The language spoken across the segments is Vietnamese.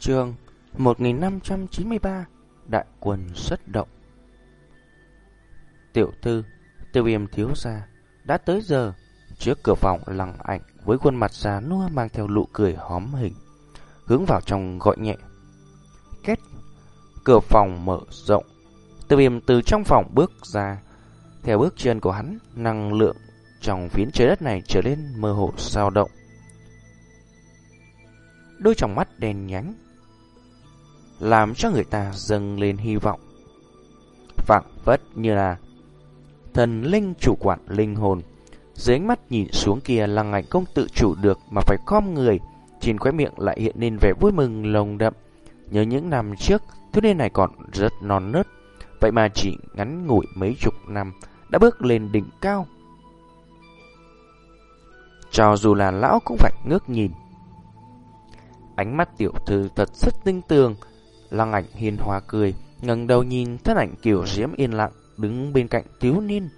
Trường 1593 Đại quân xuất động. Tiểu thư, Tiêu viêm thiếu gia, Đã tới giờ. Trước cửa phòng lặng ảnh Với khuôn mặt già nua mang theo nụ cười hóm hình, Hướng vào trong gọi nhẹ. Kết Cửa phòng mở rộng. Tiêu viêm từ trong phòng bước ra. Theo bước chân của hắn, Năng lượng trong phiến trái đất này trở nên mơ hồ sao động. Đôi tròng mắt đèn nhánh làm cho người ta dâng lên hy vọng. Phảng phất như là thần linh chủ quản linh hồn. Dưới ánh mắt nhìn xuống kia lăng ảnh không tự chủ được mà phải khom người, trên khóe miệng lại hiện lên vẻ vui mừng lồng đậm. Nhớ những năm trước, thứ niên này còn rất non nớt, vậy mà chỉ ngắn ngủi mấy chục năm đã bước lên đỉnh cao. Cho dù là lão cũng phải ngước nhìn. Ánh mắt tiểu thư thật rất tinh tường, Lăng ảnh hiền hòa cười, ngẩng đầu nhìn thân ảnh kiểu diễm yên lặng đứng bên cạnh thiếu niên.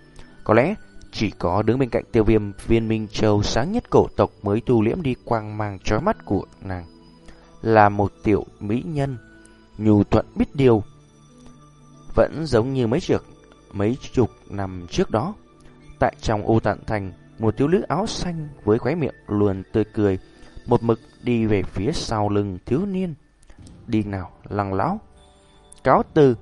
Có lẽ chỉ có đứng bên cạnh tiêu viêm viên minh châu sáng nhất cổ tộc mới tu liễm đi quang mang trói mắt của nàng. Là một tiểu mỹ nhân, nhu thuận biết điều. Vẫn giống như mấy chục, mấy chục năm trước đó. Tại trong ô tạng thành, một thiếu nữ áo xanh với khóe miệng luôn tươi cười, một mực đi về phía sau lưng thiếu niên. Đi nào, lăng lão. Cáo từ.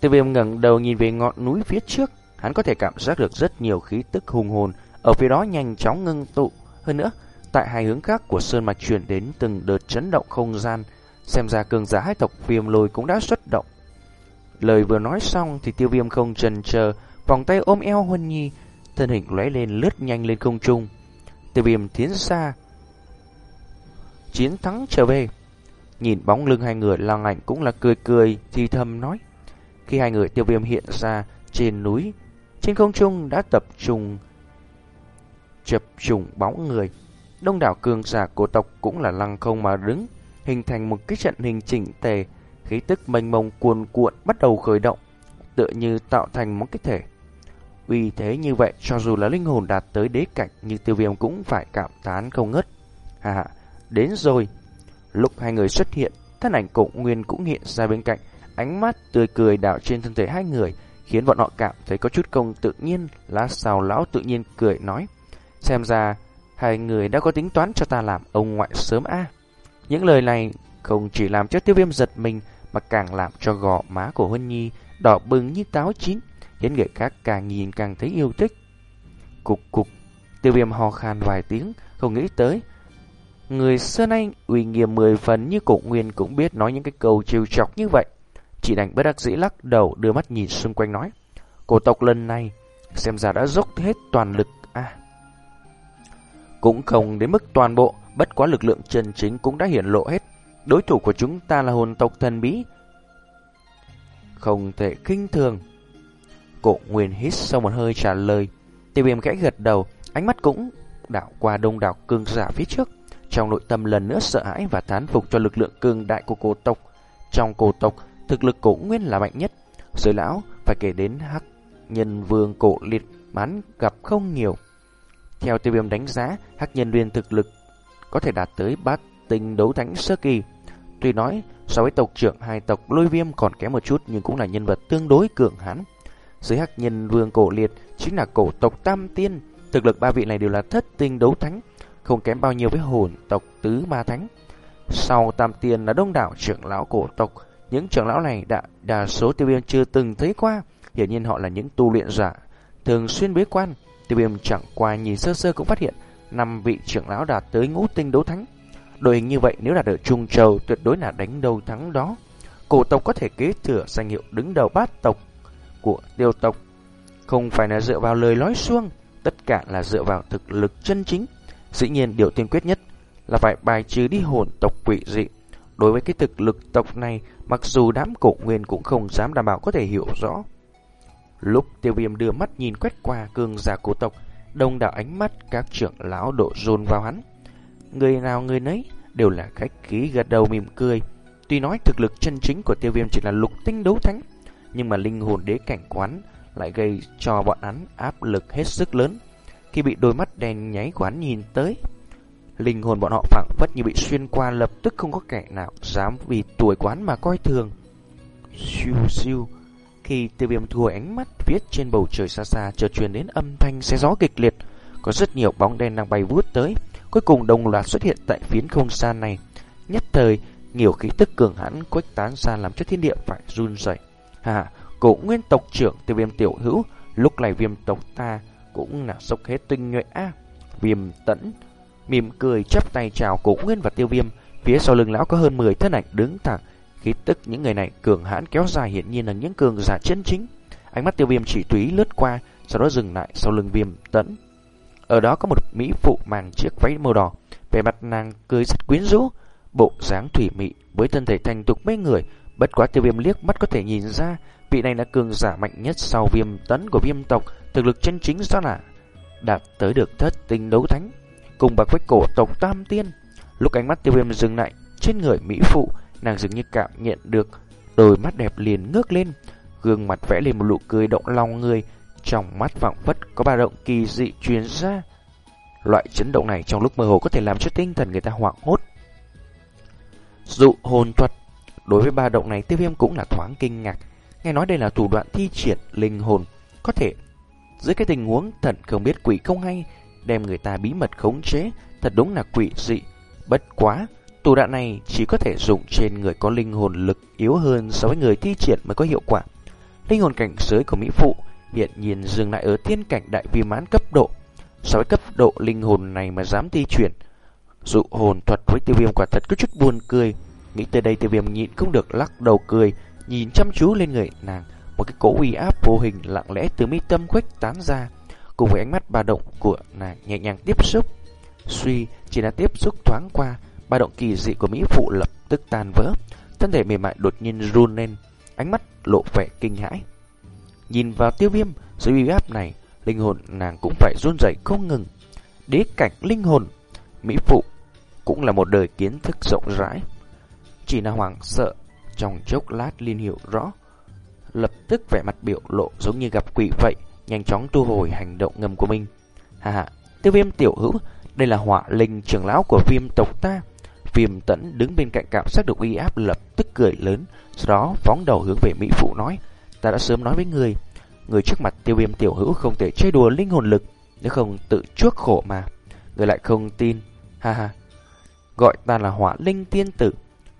Tiêu viêm ngẩng đầu nhìn về ngọn núi phía trước. Hắn có thể cảm giác được rất nhiều khí tức hùng hồn. Ở phía đó nhanh chóng ngưng tụ. Hơn nữa, tại hai hướng khác của sơn mạch chuyển đến từng đợt chấn động không gian. Xem ra cường giả hai tộc viêm lôi cũng đã xuất động. Lời vừa nói xong thì tiêu viêm không chần chờ, vòng tay ôm eo Huân Nhi, thân hình lóe lên lướt nhanh lên không trung. Tiêu viêm tiến xa, chiến thắng trở về. Nhìn bóng lưng hai người lang ảnh cũng là cười cười thì thầm nói. Khi hai người tiêu viêm hiện ra trên núi, trên không trung đã tập trung chập trùng bóng người. Đông đảo cường giả cổ tộc cũng là lăng không mà đứng, hình thành một cái trận hình chỉnh tề, khí tức mênh mông cuồn cuộn bắt đầu khởi động, tựa như tạo thành một cái thể. Vì thế như vậy, cho dù là linh hồn đạt tới đế cảnh như tiêu viêm cũng phải cảm thán không ngất. Hà hà, Đến rồi. Lúc hai người xuất hiện, thân ảnh cổ nguyên cũng hiện ra bên cạnh, ánh mắt tươi cười đảo trên thân thể hai người, khiến bọn họ cảm thấy có chút công tự nhiên. Lá xào lão tự nhiên cười nói, xem ra hai người đã có tính toán cho ta làm ông ngoại sớm a. Những lời này không chỉ làm cho tiêu viêm giật mình, mà càng làm cho gò má của Huân Nhi đỏ bừng như táo chín, khiến người khác càng nhìn càng thấy yêu thích. Cục cục, tiêu viêm ho khan vài tiếng, không nghĩ tới Người xưa nay uy nghiêm mười phần như cổ nguyên cũng biết nói những cái câu trêu chọc như vậy. Chỉ đành bất đắc dĩ lắc đầu đưa mắt nhìn xung quanh nói. Cổ tộc lần này xem ra đã dốc hết toàn lực à. Cũng không đến mức toàn bộ, bất quá lực lượng chân chính cũng đã hiển lộ hết. Đối thủ của chúng ta là hồn tộc thần bí. Không thể kinh thường. Cổ nguyên hít sâu một hơi trả lời. Tiêu viêm khẽ gật đầu, ánh mắt cũng đảo qua đông đảo cương giả phía trước. Trong nội tâm lần nữa sợ hãi và thán phục cho lực lượng cường đại của cổ tộc. Trong cổ tộc, thực lực cổ nguyên là mạnh nhất. Giới lão phải kể đến hắc nhân vương cổ liệt mắn gặp không nhiều. Theo tiêu viêm đánh giá, hắc nhân viên thực lực có thể đạt tới bát tinh đấu thánh sơ kỳ. Tuy nói, so với tộc trưởng hai tộc lôi viêm còn kém một chút nhưng cũng là nhân vật tương đối cường hãn. Dưới hắc nhân vương cổ liệt chính là cổ tộc tam tiên. Thực lực ba vị này đều là thất tinh đấu thánh, không kém bao nhiêu với hồn tộc tứ ma thánh. Sau tam tiền là đông đảo trưởng lão cổ tộc, những trưởng lão này đã đa số tiêu viêm chưa từng thấy qua, hiển nhiên họ là những tu luyện giả, thường xuyên bế quan. Tiêu viêm chẳng qua nhìn sơ sơ cũng phát hiện năm vị trưởng lão đạt tới ngũ tinh đấu thánh. Đội hình như vậy nếu đạt được Trung Châu tuyệt đối là đánh đầu thắng đó. Cổ tộc có thể kế thừa danh hiệu đứng đầu bát tộc của tiêu tộc. Không phải là dựa vào lời nói xuông, tất cả là dựa vào thực lực chân chính. Dĩ nhiên điều tiên quyết nhất là phải bài trừ đi hồn tộc quỷ dị. Đối với cái thực lực tộc này, mặc dù đám cổ nguyên cũng không dám đảm bảo có thể hiểu rõ. Lúc tiêu viêm đưa mắt nhìn quét qua cường giả cổ tộc, đông đảo ánh mắt các trưởng lão độ dồn vào hắn. Người nào người nấy đều là khách khí gật đầu mỉm cười. Tuy nói thực lực chân chính của tiêu viêm chỉ là lục tinh đấu thánh, nhưng mà linh hồn đế cảnh quán lại gây cho bọn hắn áp lực hết sức lớn khi bị đôi mắt đen nháy của hắn nhìn tới. Linh hồn bọn họ phẳng phất như bị xuyên qua lập tức không có kẻ nào dám vì tuổi quán mà coi thường. Siêu siêu, khi tiêu viêm thua ánh mắt viết trên bầu trời xa xa chợt truyền đến âm thanh xe gió kịch liệt. Có rất nhiều bóng đen đang bay vút tới, cuối cùng đồng loạt xuất hiện tại phiến không gian này. Nhất thời, nhiều khí tức cường hãn quách tán ra làm cho thiên địa phải run rẩy. Hà, cổ nguyên tộc trưởng tiêu viêm tiểu hữu, lúc này viêm tộc ta cũng là sốc hết tinh nhuệ a. Viêm tẫn mỉm cười chắp tay chào cổ nguyên và tiêu viêm, phía sau lưng lão có hơn 10 thân ảnh đứng thẳng, khí tức những người này cường hãn kéo dài hiển nhiên là những cường giả chân chính. Ánh mắt tiêu viêm chỉ túy lướt qua, sau đó dừng lại sau lưng viêm tẫn. Ở đó có một mỹ phụ mang chiếc váy màu đỏ, vẻ mặt nàng cười rất quyến rũ, bộ dáng thủy mị với thân thể thành tục mấy người, bất quá tiêu viêm liếc mắt có thể nhìn ra, vị này là cường giả mạnh nhất sau viêm tấn của viêm tộc, thực lực chân chính do là đạt tới được thất tinh đấu thánh, cùng bạc quách cổ tộc tam tiên. Lúc ánh mắt tiêu viêm dừng lại trên người mỹ phụ, nàng dường như cảm nhận được đôi mắt đẹp liền ngước lên, gương mặt vẽ lên một nụ cười động lòng người, trong mắt vọng vất có ba động kỳ dị truyền ra. Loại chấn động này trong lúc mơ hồ có thể làm cho tinh thần người ta hoảng hốt. Dụ hồn thuật Đối với ba động này tiêu viêm cũng là thoáng kinh ngạc Nghe nói đây là thủ đoạn thi triển linh hồn Có thể dưới cái tình huống thần không biết quỷ không hay Đem người ta bí mật khống chế Thật đúng là quỷ dị Bất quá tù đạn này chỉ có thể dùng trên người có linh hồn lực yếu hơn so với người thi triển mới có hiệu quả. Linh hồn cảnh giới của Mỹ Phụ hiện nhiên dừng lại ở thiên cảnh đại vi mãn cấp độ. So với cấp độ linh hồn này mà dám thi chuyển, dụ hồn thuật với tiêu viêm quả thật có chút buồn cười. Nghĩ tới đây tiêu viêm nhịn không được lắc đầu cười, nhìn chăm chú lên người nàng. Một cái cỗ uy áp vô hình lặng lẽ từ mi tâm khuếch tán ra, cùng với ánh mắt ba động của nàng nhẹ nhàng tiếp xúc. Suy chỉ là tiếp xúc thoáng qua, ba động kỳ dị của Mỹ Phụ lập tức tan vỡ. Thân thể mềm mại đột nhiên run lên, ánh mắt lộ vẻ kinh hãi. Nhìn vào tiêu viêm, dưới uy áp này, linh hồn nàng cũng phải run rẩy không ngừng. Đế cảnh linh hồn, Mỹ Phụ cũng là một đời kiến thức rộng rãi. Chỉ là hoàng sợ, trong chốc lát liên hiểu rõ. Lập tức vẻ mặt biểu lộ giống như gặp quỷ vậy, nhanh chóng tu hồi hành động ngầm của mình. Hà hà, tiêu viêm tiểu hữu, đây là họa linh trưởng lão của viêm tộc ta. Viêm tẫn đứng bên cạnh cảm giác được uy áp lập tức cười lớn, sau đó phóng đầu hướng về Mỹ Phụ nói, ta đã sớm nói với người, người trước mặt tiêu viêm tiểu hữu không thể chơi đùa linh hồn lực, nếu không tự chuốc khổ mà. Người lại không tin, ha ha, gọi ta là hỏa linh tiên tử,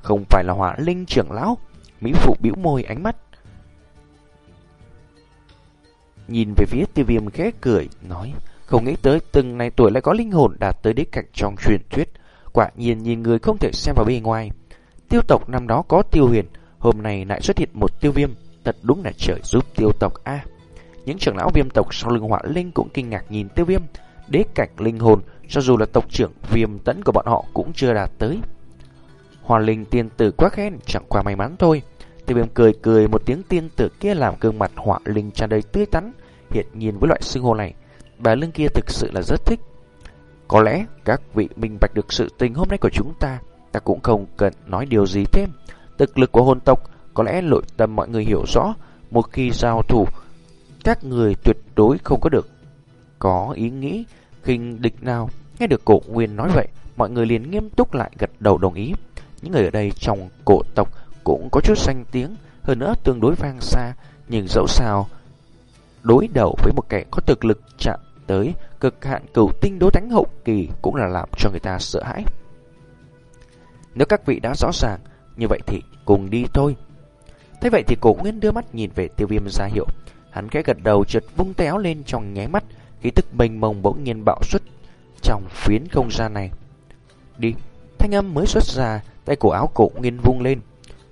không phải là hỏa linh trưởng lão. Mỹ Phụ bĩu môi ánh mắt. Nhìn về phía tiêu viêm khẽ cười, nói, không nghĩ tới từng này tuổi lại có linh hồn đạt tới đế cảnh trong truyền thuyết. Quả nhiên nhìn người không thể xem vào bên ngoài. Tiêu tộc năm đó có tiêu huyền, hôm nay lại xuất hiện một tiêu viêm. Thật đúng là trời giúp tiêu tộc A. những trưởng lão viêm tộc sau lưng họa linh cũng kinh ngạc nhìn tiêu viêm. Đế cảnh linh hồn, cho dù là tộc trưởng viêm tấn của bọn họ cũng chưa đạt tới. Hòa linh tiên tử quá khen, chẳng qua may mắn thôi. Tiêu viêm cười cười một tiếng tiên tử kia làm gương mặt họa linh tràn đầy tươi tắn. Hiện nhìn với loại xưng hô này, bà lưng kia thực sự là rất thích. Có lẽ các vị minh bạch được sự tình hôm nay của chúng ta, ta cũng không cần nói điều gì thêm. Thực lực của hồn tộc có lẽ nội tâm mọi người hiểu rõ, một khi giao thủ, các người tuyệt đối không có được có ý nghĩ khinh địch nào. Nghe được cổ nguyên nói vậy, mọi người liền nghiêm túc lại gật đầu đồng ý. Những người ở đây trong cổ tộc cũng có chút danh tiếng, hơn nữa tương đối vang xa, nhưng dẫu sao đối đầu với một kẻ có thực lực chạm tới cực hạn cửu tinh đối đánh hậu kỳ cũng là làm cho người ta sợ hãi. Nếu các vị đã rõ ràng, như vậy thì cùng đi thôi. Thế vậy thì cổ nguyên đưa mắt nhìn về tiêu viêm ra hiệu. Hắn khẽ gật đầu trượt vung tay áo lên trong nháy mắt, khí tức mênh mông bỗng nhiên bạo xuất trong phiến không gian này. Đi, thanh âm mới xuất ra, tay cổ áo cổ nguyên vung lên.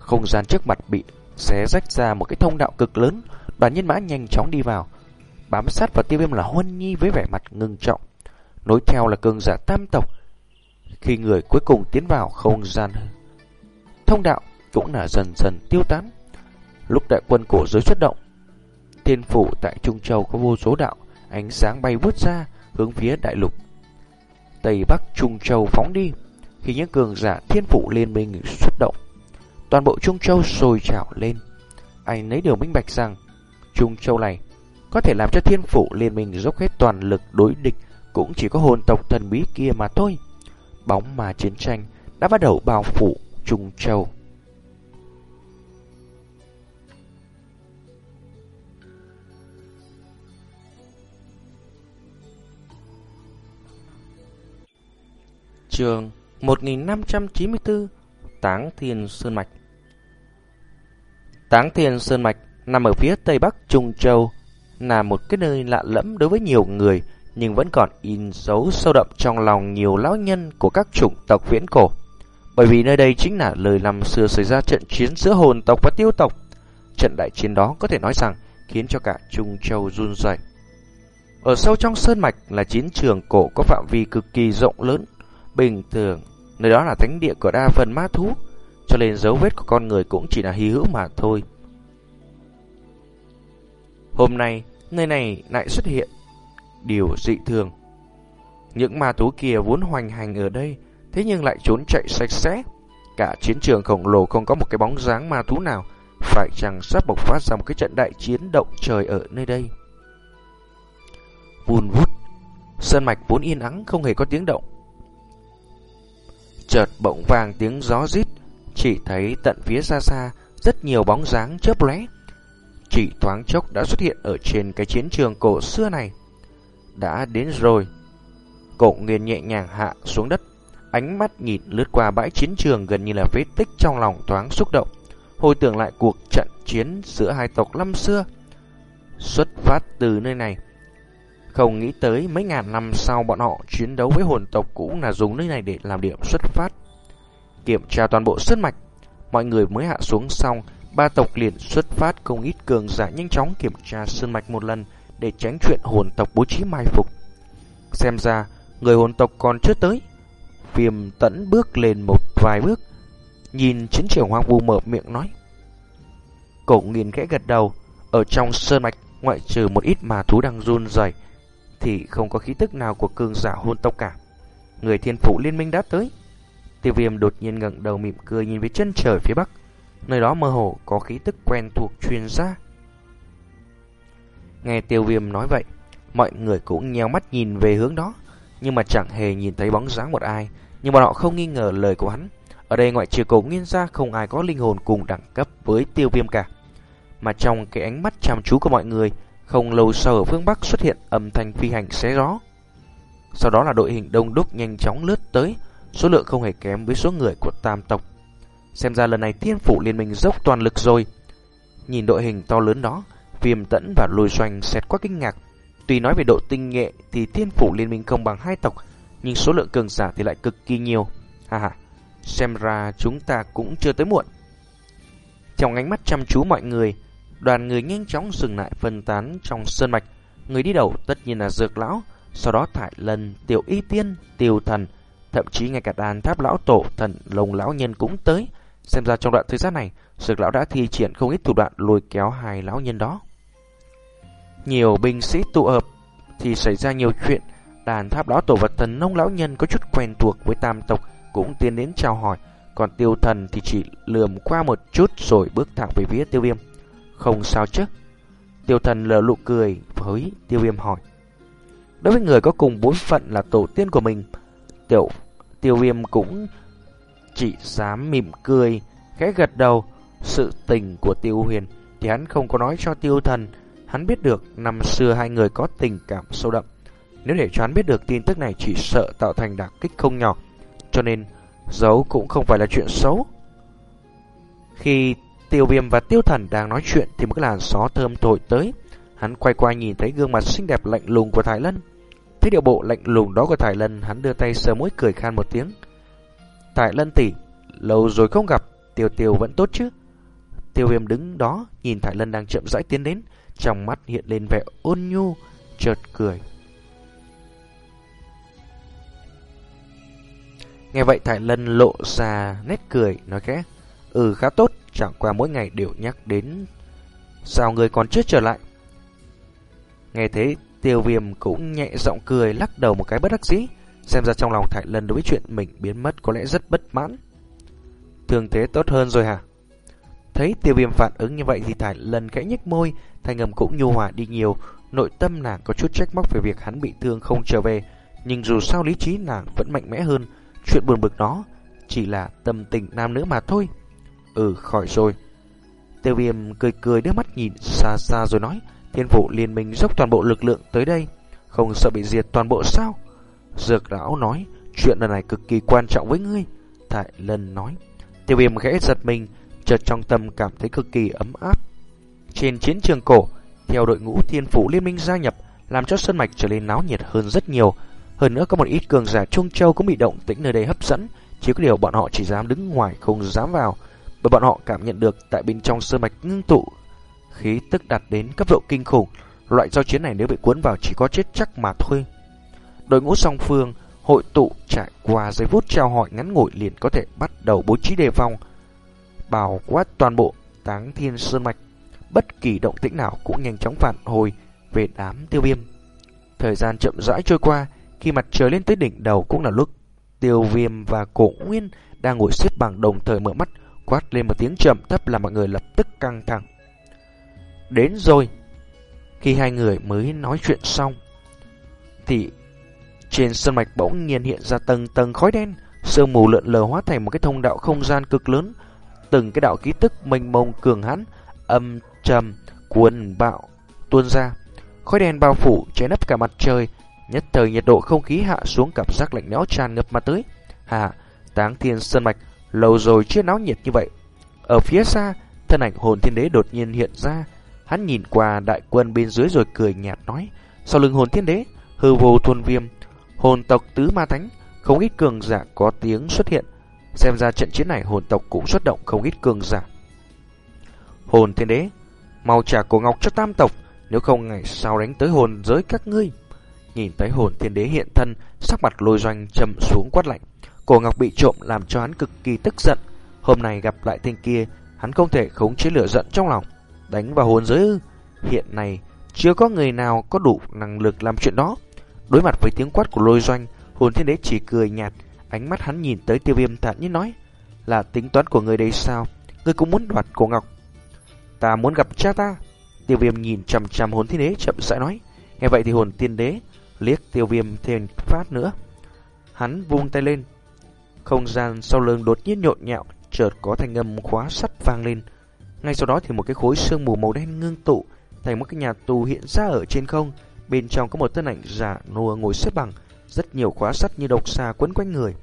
Không gian trước mặt bị xé rách ra một cái thông đạo cực lớn, đoàn nhân mã nhanh chóng đi vào. Bám sát vào tiêu viêm là huân nhi với vẻ mặt ngưng trọng. Nối theo là cường giả tam tộc. Khi người cuối cùng tiến vào không gian thông đạo cũng là dần dần tiêu tán. Lúc đại quân cổ giới xuất động, thiên phủ tại Trung Châu có vô số đạo, ánh sáng bay vút ra hướng phía đại lục. Tây Bắc Trung Châu phóng đi, khi những cường giả thiên phủ liên minh xuất động, toàn bộ Trung Châu sôi trào lên. Anh lấy điều minh bạch rằng, Trung Châu này có thể làm cho thiên phủ liên minh dốc hết toàn lực đối địch cũng chỉ có hồn tộc thần bí kia mà thôi. bóng mà chiến tranh đã bắt đầu bao phủ Trung Châu. Trường 1594 Táng Thiên Sơn Mạch Táng Thiên Sơn Mạch nằm ở phía tây bắc Trung Châu, là một cái nơi lạ lẫm đối với nhiều người, nhưng vẫn còn in dấu sâu đậm trong lòng nhiều lão nhân của các chủng tộc viễn cổ. Bởi vì nơi đây chính là lời năm xưa xảy ra trận chiến giữa hồn tộc và tiêu tộc. Trận đại chiến đó có thể nói rằng khiến cho cả Trung Châu run rẩy. Ở sâu trong sơn mạch là chiến trường cổ có phạm vi cực kỳ rộng lớn. Bình thường, nơi đó là thánh địa của đa phần ma thú, cho nên dấu vết của con người cũng chỉ là hy hữu mà thôi. Hôm nay, nơi này lại xuất hiện điều dị thường. Những ma thú kia vốn hoành hành ở đây, thế nhưng lại trốn chạy sạch sẽ. Cả chiến trường khổng lồ không có một cái bóng dáng ma thú nào, phải chẳng sắp bộc phát ra một cái trận đại chiến động trời ở nơi đây. Vùn vút, sơn mạch vốn yên ắng không hề có tiếng động. Chợt bỗng vàng tiếng gió rít, chỉ thấy tận phía xa xa rất nhiều bóng dáng chớp lóe. Chỉ thoáng chốc đã xuất hiện ở trên cái chiến trường cổ xưa này. Đã đến rồi. Cổ nguyên nhẹ nhàng hạ xuống đất, ánh mắt nhìn lướt qua bãi chiến trường gần như là vết tích trong lòng thoáng xúc động, hồi tưởng lại cuộc trận chiến giữa hai tộc năm xưa. Xuất phát từ nơi này, không nghĩ tới mấy ngàn năm sau bọn họ chiến đấu với hồn tộc cũng là dùng nơi này để làm điểm xuất phát. Kiểm tra toàn bộ sơn mạch, mọi người mới hạ xuống xong, ba tộc liền xuất phát không ít cường giả nhanh chóng kiểm tra sơn mạch một lần để tránh chuyện hồn tộc bố trí mai phục. Xem ra, người hồn tộc còn chưa tới. Viêm tẫn bước lên một vài bước, nhìn chiến trường hoang vu mở miệng nói. Cổ nghiền khẽ gật đầu, ở trong sơn mạch ngoại trừ một ít mà thú đang run rẩy thì không có khí tức nào của cường giả hôn tộc cả. Người thiên phụ liên minh đã tới. Tiêu viêm đột nhiên ngẩng đầu mỉm cười nhìn về chân trời phía bắc. Nơi đó mơ hồ có khí tức quen thuộc truyền ra. Nghe tiêu viêm nói vậy, mọi người cũng nheo mắt nhìn về hướng đó, nhưng mà chẳng hề nhìn thấy bóng dáng một ai. Nhưng bọn họ không nghi ngờ lời của hắn. Ở đây ngoại trừ cổ nghiên ra không ai có linh hồn cùng đẳng cấp với tiêu viêm cả. Mà trong cái ánh mắt chăm chú của mọi người, không lâu sau ở phương Bắc xuất hiện âm thanh phi hành xé gió. Sau đó là đội hình đông đúc nhanh chóng lướt tới, số lượng không hề kém với số người của tam tộc. Xem ra lần này thiên phủ liên minh dốc toàn lực rồi. Nhìn đội hình to lớn đó, viêm tẫn và lùi xoành xét quá kinh ngạc. Tuy nói về độ tinh nghệ thì thiên phủ liên minh không bằng hai tộc, nhưng số lượng cường giả thì lại cực kỳ nhiều. Ha ha, xem ra chúng ta cũng chưa tới muộn. Trong ánh mắt chăm chú mọi người, đoàn người nhanh chóng dừng lại phân tán trong sơn mạch. Người đi đầu tất nhiên là dược lão, sau đó thải lân tiểu y tiên, tiêu thần, thậm chí ngay cả đàn tháp lão tổ, thần lồng lão nhân cũng tới. Xem ra trong đoạn thời gian này, dược lão đã thi triển không ít thủ đoạn lôi kéo hai lão nhân đó. Nhiều binh sĩ tụ hợp thì xảy ra nhiều chuyện. Đàn tháp lão tổ và thần nông lão nhân có chút quen thuộc với tam tộc cũng tiến đến chào hỏi. Còn tiêu thần thì chỉ lườm qua một chút rồi bước thẳng về phía tiêu viêm. Không sao chứ. Tiêu thần lờ lụ cười với tiêu viêm hỏi. Đối với người có cùng bốn phận là tổ tiên của mình, tiểu tiêu viêm cũng chỉ dám mỉm cười, khẽ gật đầu. Sự tình của tiêu huyền thì hắn không có nói cho tiêu thần. Hắn biết được năm xưa hai người có tình cảm sâu đậm. Nếu để cho hắn biết được tin tức này chỉ sợ tạo thành đả kích không nhỏ. Cho nên, giấu cũng không phải là chuyện xấu. Khi Tiêu viêm và tiêu thần đang nói chuyện thì một cái làn gió thơm thổi tới. Hắn quay qua nhìn thấy gương mặt xinh đẹp lạnh lùng của Thái Lân. Thấy điệu bộ lạnh lùng đó của Thái Lân, hắn đưa tay sờ mũi cười khan một tiếng. Thái Lân tỷ, lâu rồi không gặp, tiêu tiêu vẫn tốt chứ? Tiêu viêm đứng đó, nhìn Thái Lân đang chậm rãi tiến đến, trong mắt hiện lên vẻ ôn nhu, chợt cười. Nghe vậy Thái Lân lộ ra nét cười, nói khẽ. Ừ khá tốt, chẳng qua mỗi ngày đều nhắc đến Sao người còn chưa trở lại. Nghe thế tiêu viêm cũng nhẹ giọng cười lắc đầu một cái bất đắc dĩ Xem ra trong lòng Thải Lân đối với chuyện mình biến mất có lẽ rất bất mãn. Thường thế tốt hơn rồi hả? Thấy tiêu viêm phản ứng như vậy thì Thải Lân khẽ nhếch môi Thanh âm cũng nhu hòa đi nhiều. Nội tâm nàng có chút trách móc về việc hắn bị thương không trở về Nhưng dù sao lý trí nàng vẫn mạnh mẽ hơn. Chuyện chuyện buồn bực đó chỉ là tâm tình nam nữ mà thôi. Ừ, khỏi rồi. Tiêu viêm cười cười đưa mắt nhìn xa xa rồi nói, thiên phụ liên minh dốc toàn bộ lực lượng tới đây, không sợ bị diệt toàn bộ sao? Dược lão nói, chuyện lần này cực kỳ quan trọng với ngươi. Thải lần nói, tiêu viêm khẽ giật mình, chợt trong tâm cảm thấy cực kỳ ấm áp. Trên chiến trường cổ, theo đội ngũ thiên phủ liên minh gia nhập, làm cho sân mạch trở nên náo nhiệt hơn rất nhiều. Hơn nữa có một ít cường giả Trung Châu cũng bị động tĩnh nơi đây hấp dẫn, chỉ có điều bọn họ chỉ dám đứng ngoài không dám vào, và bọn họ cảm nhận được tại bên trong sơn mạch ngưng tụ khí tức đạt đến cấp độ kinh khủng, loại giao chiến này nếu bị cuốn vào chỉ có chết chắc mà thôi. Đội ngũ song phương hội tụ trải qua giây phút trao hỏi ngắn ngủi liền có thể bắt đầu bố trí đề phòng, bao quát toàn bộ táng thiên sơn mạch. Bất kỳ động tĩnh nào cũng nhanh chóng phản hồi về đám tiêu viêm. Thời gian chậm rãi trôi qua, khi mặt trời lên tới đỉnh đầu cũng là lúc tiêu viêm và cổ nguyên đang ngồi xếp bằng đồng thời mở mắt, quát lên một tiếng trầm thấp làm mọi người lập tức căng thẳng. Đến rồi! Khi hai người mới nói chuyện xong, thì trên sân mạch bỗng nhiên hiện ra tầng tầng khói đen, sương mù lượn lờ hóa thành một cái thông đạo không gian cực lớn. Từng cái đạo ký tức mênh mông cường hãn, âm trầm, cuồn bạo tuôn ra. Khói đen bao phủ che nấp cả mặt trời, nhất thời nhiệt độ không khí hạ xuống cảm giác lạnh lẽo tràn ngập mà tới. Hà, táng thiên sơn mạch, lâu rồi chưa náo nhiệt như vậy. Ở phía xa, thân ảnh hồn thiên đế đột nhiên hiện ra. Hắn nhìn qua đại quân bên dưới rồi cười nhạt nói. Sau lưng hồn thiên đế, hư vô thuần viêm, hồn tộc tứ ma thánh, không ít cường giả có tiếng xuất hiện. Xem ra trận chiến này hồn tộc cũng xuất động không ít cường giả. Hồn thiên đế, mau trả cổ ngọc cho tam tộc, nếu không ngày sau đánh tới hồn giới các ngươi. Nhìn thấy hồn thiên đế hiện thân, sắc mặt lôi doanh trầm xuống quát lạnh. Cổ ngọc bị trộm làm cho hắn cực kỳ tức giận. Hôm nay gặp lại tên kia, hắn không thể khống chế lửa giận trong lòng. Đánh vào hồn giới ư. Hiện nay, chưa có người nào có đủ năng lực làm chuyện đó. Đối mặt với tiếng quát của lôi doanh, hồn thiên đế chỉ cười nhạt, ánh mắt hắn nhìn tới tiêu viêm thản nhiên nói, là tính toán của người đây sao? Người cũng muốn đoạt cổ ngọc. Ta muốn gặp cha ta. Tiêu viêm nhìn chằm chằm hồn thiên đế chậm rãi nói. Nghe vậy thì hồn tiên đế liếc tiêu viêm thêm phát nữa. Hắn vung tay lên. Không gian sau lưng đột nhiên nhộn nhạo, chợt có thanh âm khóa sắt vang lên. Ngay sau đó thì một cái khối sương mù màu đen ngưng tụ thành một cái nhà tù hiện ra ở trên không. Bên trong có một thân ảnh giả nua ngồi xếp bằng, rất nhiều khóa sắt như độc xà quấn quanh người.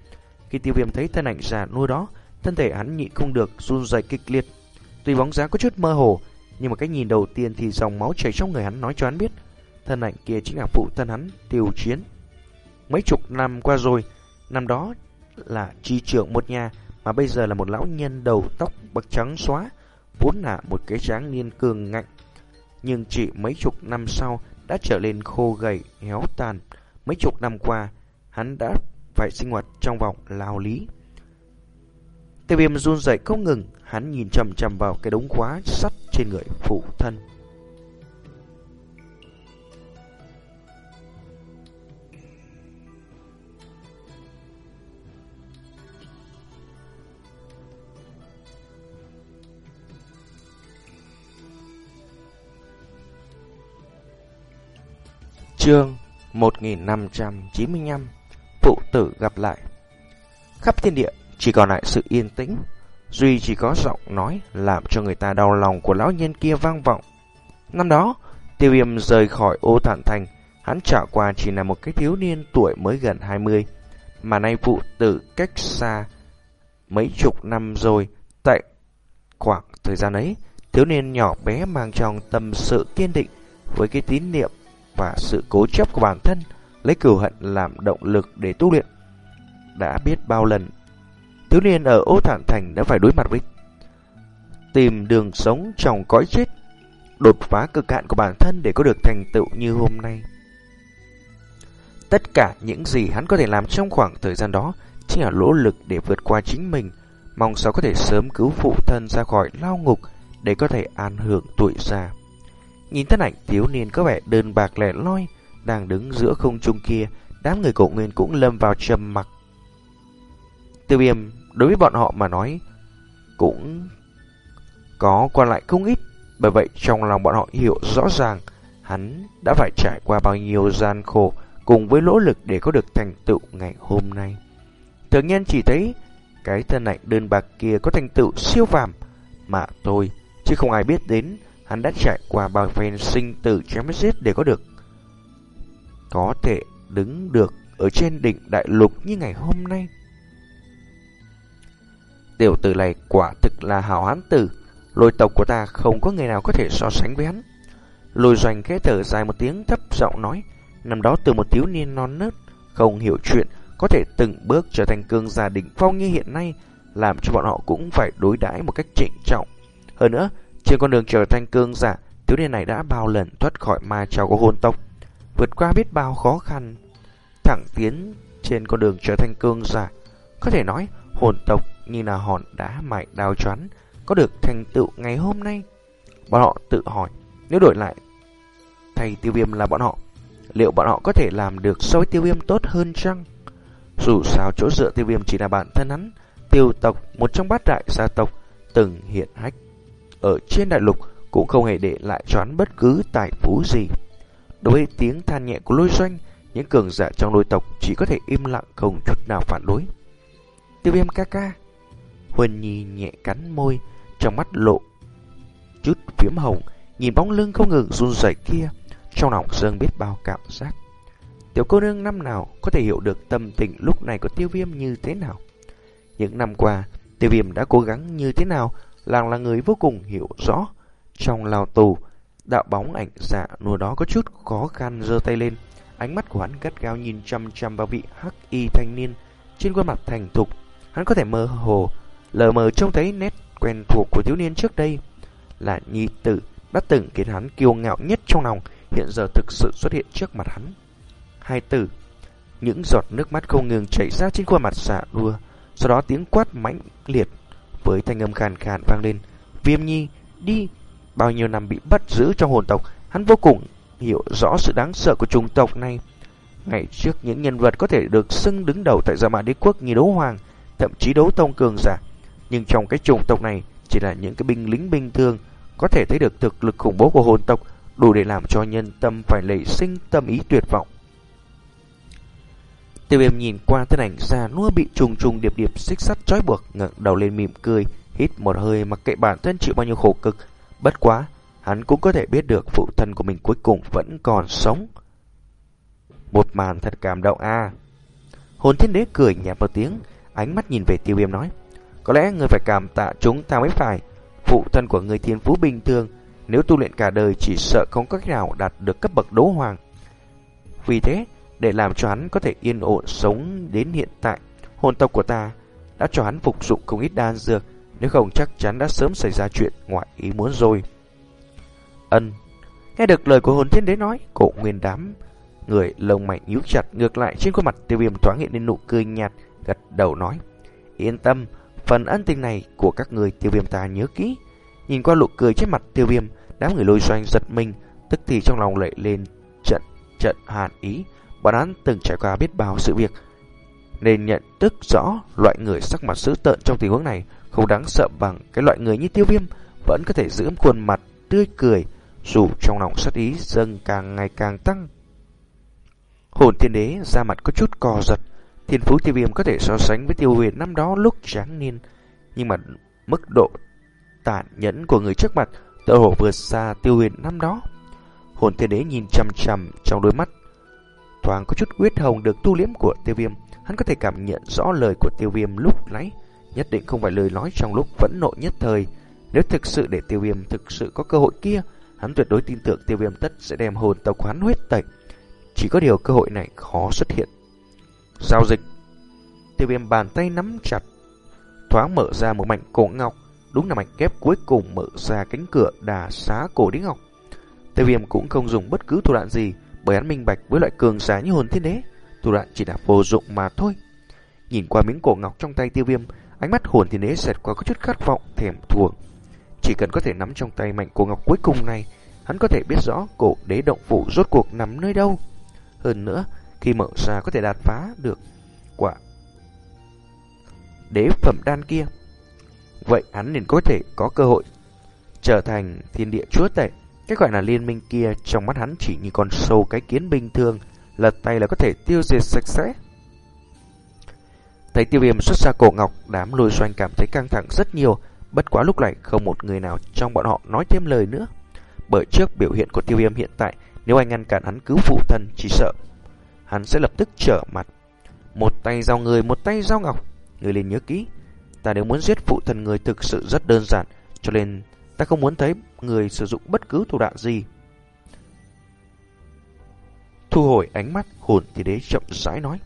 Khi tiêu viêm thấy thân ảnh giả nua đó, thân thể hắn nhịn không được, run rẩy kịch liệt. Tuy bóng dáng có chút mơ hồ, nhưng mà cái nhìn đầu tiên thì dòng máu chảy trong người hắn nói cho hắn biết, thân ảnh kia chính là phụ thân hắn tiêu chiến. Mấy chục năm qua rồi, năm đó là chi trưởng một nhà, mà bây giờ là một lão nhân đầu tóc bạc trắng xóa, vốn là một cái dáng niên cường ngạnh. Nhưng chỉ mấy chục năm sau đã trở lên khô gầy, héo tàn. Mấy chục năm qua, hắn đã phải sinh hoạt trong vòng lao lý. Tiêu viêm run rẩy không ngừng, hắn nhìn chầm chầm vào cái đống khóa sắt trên người phụ thân. Chương 1595 Phụ tử gặp lại. Khắp thiên địa, chỉ còn lại sự yên tĩnh, Duy chỉ có giọng nói Làm cho người ta đau lòng của lão nhân kia vang vọng. Năm đó, Tiêu viêm rời khỏi ô thản thành, Hắn trả qua chỉ là một cái thiếu niên tuổi mới gần 20 Mà nay phụ tử cách xa Mấy chục năm rồi. Tại khoảng thời gian ấy, Thiếu niên nhỏ bé mang trong tâm sự kiên định Với cái tín niệm và sự cố chấp của bản thân, lấy cửu hận làm động lực để tu luyện. Đã biết bao lần, thiếu niên ở ô thản thành đã phải đối mặt với tìm đường sống trong cõi chết, đột phá cực hạn của bản thân để có được thành tựu như hôm nay. Tất cả những gì hắn có thể làm trong khoảng thời gian đó chính là nỗ lực để vượt qua chính mình, mong sao có thể sớm cứu phụ thân ra khỏi lao ngục để có thể an hưởng tuổi già. Nhìn thân ảnh thiếu niên có vẻ đơn bạc lẻ loi, đang đứng giữa không trung kia, đám người cổ nguyên cũng lâm vào trầm mặc. Tiêu viêm, đối với bọn họ mà nói, cũng có qua lại không ít, bởi vậy trong lòng bọn họ hiểu rõ ràng, hắn đã phải trải qua bao nhiêu gian khổ cùng với nỗ lực để có được thành tựu ngày hôm nay. tự nhiên chỉ thấy cái thân ảnh đơn bạc kia có thành tựu siêu phàm mà thôi, chứ không ai biết đến hắn đã trải qua bao phen sinh tử chém giết để có được có thể đứng được ở trên đỉnh đại lục như ngày hôm nay. Tiểu tử này quả thực là hảo hán tử, lôi tộc của ta không có người nào có thể so sánh với hắn. Lôi doanh khẽ thở dài một tiếng thấp giọng nói, năm đó từ một thiếu niên non nớt, không hiểu chuyện, có thể từng bước trở thành cương gia đỉnh phong như hiện nay, làm cho bọn họ cũng phải đối đãi một cách trịnh trọng. Hơn nữa, trên con đường trở thành cương giả, thiếu niên này đã bao lần thoát khỏi ma trào của hồn tộc, vượt qua biết bao khó khăn, thẳng tiến trên con đường trở thành cương giả. Có thể nói, hồn tộc như là hòn đá mại đào choán, có được thành tựu ngày hôm nay. Bọn họ tự hỏi, nếu đổi lại thầy tiêu viêm là bọn họ, liệu bọn họ có thể làm được so với tiêu viêm tốt hơn chăng? Dù sao chỗ dựa tiêu viêm chỉ là bản thân hắn, tiêu tộc, một trong bát đại gia tộc, từng hiện hách. Ở trên đại lục cũng không hề để lại choán bất cứ tài phú gì. Đối với tiếng than nhẹ của lôi doanh, những cường giả trong lôi tộc chỉ có thể im lặng không chút nào phản đối. Tiêu viêm ca ca. Huân Nhi nhẹ cắn môi, trong mắt lộ chút phiếm hồng, nhìn bóng lưng không ngừng run rẩy kia, trong lòng dâng biết bao cảm giác. Tiểu cô nương năm nào có thể hiểu được tâm tình lúc này của tiêu viêm như thế nào? Những năm qua, tiêu viêm đã cố gắng như thế nào, làng là người vô cùng hiểu rõ. Trong lao tù, đạo bóng ảnh dạ nùa đó có chút khó khăn giơ tay lên. Ánh mắt của hắn gắt gao nhìn chăm chăm vào vị hắc y thanh niên trên khuôn mặt thành thục. Hắn có thể mơ hồ, lờ mờ trông thấy nét quen thuộc của thiếu niên trước đây. Là nhi tử đã từng khiến hắn kiêu ngạo nhất trong lòng, hiện giờ thực sự xuất hiện trước mặt hắn. Hai tử, những giọt nước mắt không ngừng chảy ra trên khuôn mặt dạ xạ đua, sau đó tiếng quát mãnh liệt với thanh âm khàn khàn vang lên. Viêm nhi, đi! Bao nhiêu năm bị bắt giữ trong hồn tộc, hắn vô cùng hiểu rõ sự đáng sợ của chủng tộc này. Ngày trước những nhân vật có thể được xưng đứng đầu tại Gia Mã Đế Quốc như đấu hoàng, thậm chí đấu tông cường giả. Nhưng trong cái chủng tộc này chỉ là những cái binh lính bình thường, có thể thấy được thực lực khủng bố của hồn tộc đủ để làm cho nhân tâm phải lệ sinh tâm ý tuyệt vọng. Tiêu viêm nhìn qua thân ảnh già nua bị trùng trùng điệp điệp xích sắt trói buộc, ngẩng đầu lên mỉm cười, hít một hơi mặc kệ bản thân chịu bao nhiêu khổ cực. Bất quá, hắn cũng có thể biết được phụ thân của mình cuối cùng vẫn còn sống. Một màn thật cảm động a. Hồn thiên đế cười nhạt một tiếng, ánh mắt nhìn về tiêu viêm nói. Có lẽ người phải cảm tạ chúng ta mới phải. Phụ thân của người thiên phú bình thường, nếu tu luyện cả đời chỉ sợ không có cách nào đạt được cấp bậc đấu hoàng. Vì thế, để làm cho hắn có thể yên ổn sống đến hiện tại, hồn tộc của ta đã cho hắn phục dụng không ít đan dược, nếu không chắc chắn đã sớm xảy ra chuyện ngoại ý muốn rồi. Ân Nghe được lời của hồn thiên đế nói, cổ nguyên đám người lông mày nhíu chặt ngược lại trên khuôn mặt tiêu viêm thoáng hiện lên nụ cười nhạt, gật đầu nói. Yên tâm, phần ân tình này của các người tiêu viêm ta nhớ kỹ. Nhìn qua nụ cười trên mặt tiêu viêm, đám người lôi xoanh giật mình, tức thì trong lòng lệ lên trận trận hàn ý. Bọn hắn từng trải qua biết bao sự việc, nên nhận thức rõ loại người sắc mặt dữ tợn trong tình huống này không đáng sợ bằng cái loại người như tiêu viêm vẫn có thể giữ khuôn mặt tươi cười dù trong lòng sát ý dâng càng ngày càng tăng. Hồn thiên đế ra mặt có chút cò giật, thiên phú tiêu viêm có thể so sánh với tiêu huyền năm đó lúc tráng niên, nhưng mà mức độ tàn nhẫn của người trước mặt tự hồ vượt xa tiêu huyền năm đó. Hồn thiên đế nhìn chằm chằm trong đôi mắt, thoáng có chút huyết hồng được tu liếm của tiêu viêm, hắn có thể cảm nhận rõ lời của tiêu viêm lúc nãy, nhất định không phải lời nói trong lúc vẫn nộ nhất thời. Nếu thực sự để tiêu viêm thực sự có cơ hội kia, Hắn tuyệt đối tin tưởng tiêu viêm tất sẽ đem hồn tộc hắn huyết tẩy. Chỉ có điều cơ hội này khó xuất hiện. Giao dịch Tiêu viêm bàn tay nắm chặt Thoáng mở ra một mảnh cổ ngọc Đúng là mảnh kép cuối cùng mở ra cánh cửa đà xá cổ đế ngọc Tiêu viêm cũng không dùng bất cứ thủ đoạn gì bởi hắn minh bạch với loại cường giả như hồn thiên đế Thủ đoạn chỉ là vô dụng mà thôi Nhìn qua miếng cổ ngọc trong tay tiêu viêm Ánh mắt hồn thiên đế xẹt qua có chút khát vọng thèm thuồng chỉ cần có thể nắm trong tay mảnh cổ ngọc cuối cùng này, hắn có thể biết rõ cổ đế động phủ rốt cuộc nằm nơi đâu. Hơn nữa, khi mở ra có thể đạt phá được quả đế phẩm đan kia. Vậy hắn nên có thể có cơ hội trở thành thiên địa chúa tể. Cái gọi là liên minh kia trong mắt hắn chỉ như con sâu cái kiến bình thường, lật tay là có thể tiêu diệt sạch sẽ. Thấy tiêu viêm xuất ra cổ ngọc, đám lôi xoanh cảm thấy căng thẳng rất nhiều, bất quá lúc này không một người nào trong bọn họ nói thêm lời nữa. Bởi trước biểu hiện của tiêu viêm hiện tại, nếu anh ngăn cản hắn cứu phụ thân, chỉ sợ hắn sẽ lập tức trở mặt. Một tay giao người, một tay giao ngọc. Người liền nhớ kỹ, ta nếu muốn giết phụ thân người thực sự rất đơn giản, cho nên ta không muốn thấy người sử dụng bất cứ thủ đoạn gì. Thu hồi ánh mắt, hồn thiên đế chậm rãi nói.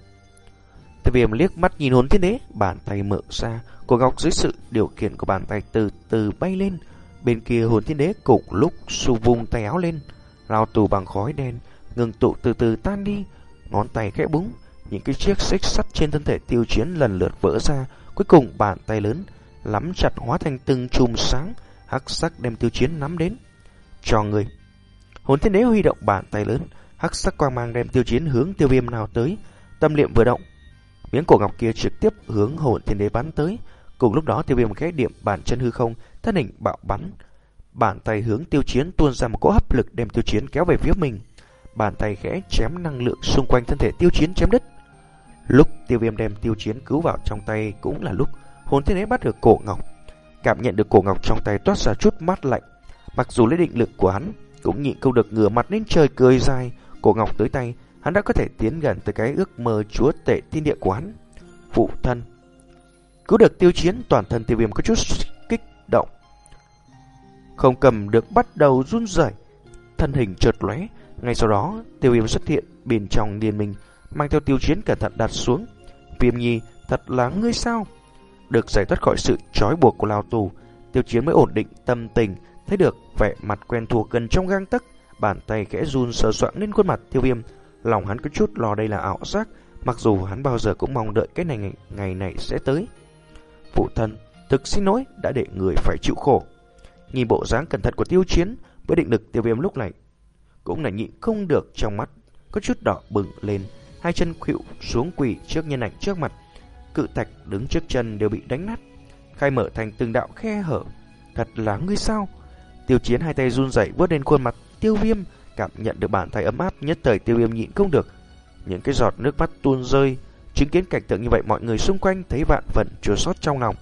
Tiêu viêm liếc mắt nhìn hồn thiên đế, bàn tay mở ra, cổ ngọc dưới sự điều khiển của bàn tay từ từ bay lên. Bên kia hồn thiên đế cùng lúc xu vung tay áo lên, lao tù bằng khói đen, ngừng tụ từ từ tan đi, ngón tay khẽ búng, những cái chiếc xích sắt trên thân thể tiêu chiến lần lượt vỡ ra, cuối cùng bàn tay lớn lắm chặt hóa thành từng chùm sáng, hắc sắc đem tiêu chiến nắm đến. Cho người. Hồn thiên đế huy động bàn tay lớn, hắc sắc quang mang đem tiêu chiến hướng tiêu viêm nào tới, tâm niệm vừa động, Miếng cổ ngọc kia trực tiếp hướng hồn thiên đế bắn tới. Cùng lúc đó tiêu viêm khẽ điểm bản chân hư không, thân hình bạo bắn. Bàn tay hướng tiêu chiến tuôn ra một cỗ hấp lực đem tiêu chiến kéo về phía mình. Bàn tay khẽ chém năng lượng xung quanh thân thể tiêu chiến chém đứt. Lúc tiêu viêm đem tiêu chiến cứu vào trong tay cũng là lúc hồn thiên đế bắt được cổ ngọc. Cảm nhận được cổ ngọc trong tay toát ra chút mát lạnh. Mặc dù lấy định lực của hắn cũng nhịn câu được ngửa mặt lên trời cười dài, cổ ngọc tới tay hắn đã có thể tiến gần tới cái ước mơ chúa tể thiên địa của hắn. Phụ thân. Cứu được tiêu chiến toàn thân tiêu viêm có chút kích động. Không cầm được bắt đầu run rẩy thân hình chợt lóe. Ngay sau đó, tiêu viêm xuất hiện bên trong liên minh, mang theo tiêu chiến cẩn thận đặt xuống. Viêm nhi, thật là ngươi sao? Được giải thoát khỏi sự trói buộc của lao tù, tiêu chiến mới ổn định tâm tình, thấy được vẻ mặt quen thuộc gần trong gang tấc, bàn tay khẽ run sờ soạn lên khuôn mặt tiêu viêm, Lòng hắn có chút lo đây là ảo giác, mặc dù hắn bao giờ cũng mong đợi cái này ngày, ngày này sẽ tới. Phụ thân, thực xin lỗi đã để người phải chịu khổ. Nhìn bộ dáng cẩn thận của tiêu chiến, với định lực tiêu viêm lúc này, cũng là nhịn không được trong mắt, có chút đỏ bừng lên, hai chân khuỵu xuống quỳ trước nhân ảnh trước mặt. Cự thạch đứng trước chân đều bị đánh nát, khai mở thành từng đạo khe hở. Thật là ngươi sao? Tiêu chiến hai tay run rẩy vớt lên khuôn mặt tiêu viêm, cảm nhận được bàn tay ấm áp nhất thời tiêu viêm nhịn không được. Những cái giọt nước mắt tuôn rơi, chứng kiến cảnh tượng như vậy mọi người xung quanh thấy vạn phần chua xót trong lòng.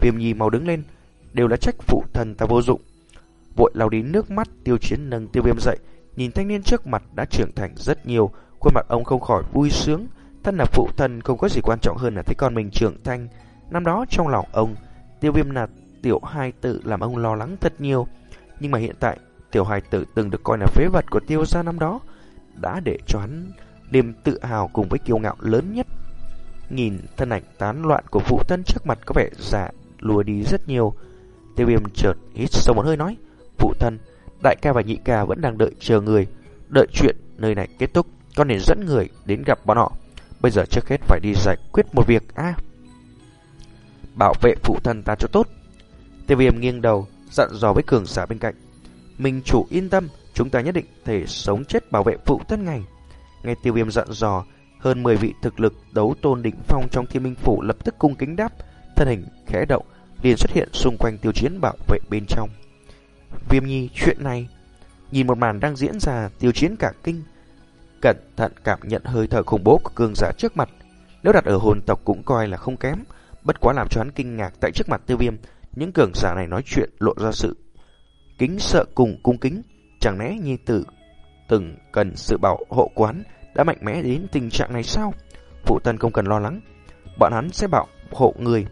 Viêm nhi mau đứng lên, đều là trách phụ thần ta vô dụng. Vội lau đi nước mắt, tiêu chiến nâng tiêu viêm dậy, nhìn thanh niên trước mặt đã trưởng thành rất nhiều, khuôn mặt ông không khỏi vui sướng. Thân là phụ thần không có gì quan trọng hơn là thấy con mình trưởng thành. Năm đó trong lòng ông, tiêu viêm là tiểu hai tự làm ông lo lắng thật nhiều. Nhưng mà hiện tại Tiểu hai tử từng được coi là phế vật của tiêu gia năm đó Đã để cho hắn niềm tự hào cùng với kiêu ngạo lớn nhất Nhìn thân ảnh tán loạn của phụ thân trước mặt có vẻ già lùa đi rất nhiều Tiêu viêm chợt hít sâu một hơi nói Phụ thân, đại ca và nhị ca vẫn đang đợi chờ người Đợi chuyện nơi này kết thúc Con nên dẫn người đến gặp bọn họ Bây giờ trước hết phải đi giải quyết một việc a Bảo vệ phụ thân ta cho tốt. Tiêu viêm nghiêng đầu Dặn dò với cường giả bên cạnh. Minh chủ yên tâm, chúng ta nhất định thể sống chết bảo vệ phụ thân ngày Nghe tiêu viêm dặn dò, hơn 10 vị thực lực đấu tôn đỉnh phong trong thiên minh phủ lập tức cung kính đáp, thân hình khẽ động, liền xuất hiện xung quanh tiêu chiến bảo vệ bên trong. Viêm nhi, chuyện này, nhìn một màn đang diễn ra, tiêu chiến cả kinh, cẩn thận cảm nhận hơi thở khủng bố của cường giả trước mặt. Nếu đặt ở hồn tộc cũng coi là không kém, bất quá làm cho hắn kinh ngạc tại trước mặt tiêu viêm, những cường giả này nói chuyện lộ ra sự kính sợ cùng cung kính, chẳng lẽ nhi tử từng cần sự bảo hộ quán đã mạnh mẽ đến tình trạng này sao? Phụ thân không cần lo lắng, bọn hắn sẽ bảo hộ người.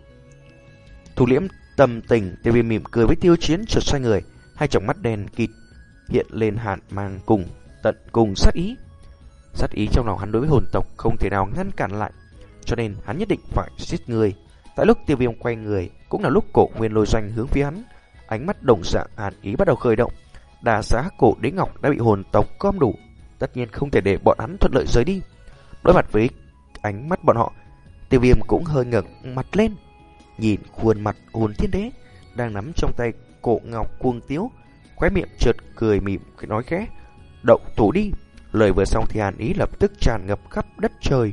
Thủ liễm tâm tình, tiêu viêm mỉm cười với tiêu chiến trượt xoay người, hai tròng mắt đen kịt hiện lên hạn mang cùng tận cùng sát ý. Sát ý trong lòng hắn đối với hồn tộc không thể nào ngăn cản lại, cho nên hắn nhất định phải giết người. Tại lúc tiêu viêm quay người, cũng là lúc cổ nguyên lôi doanh hướng phía hắn, Ánh mắt đồng dạng hàn ý bắt đầu khởi động. Đà giá cổ đế ngọc đã bị hồn tộc com đủ. Tất nhiên không thể để bọn hắn thuận lợi rời đi. Đối mặt với ánh mắt bọn họ, tiêu viêm cũng hơi ngẩng mặt lên. Nhìn khuôn mặt hồn thiên đế đang nắm trong tay cổ ngọc cuồng tiếu. Khóe miệng trượt cười mỉm nói khẽ. Động thủ đi. Lời vừa xong thì hàn ý lập tức tràn ngập khắp đất trời.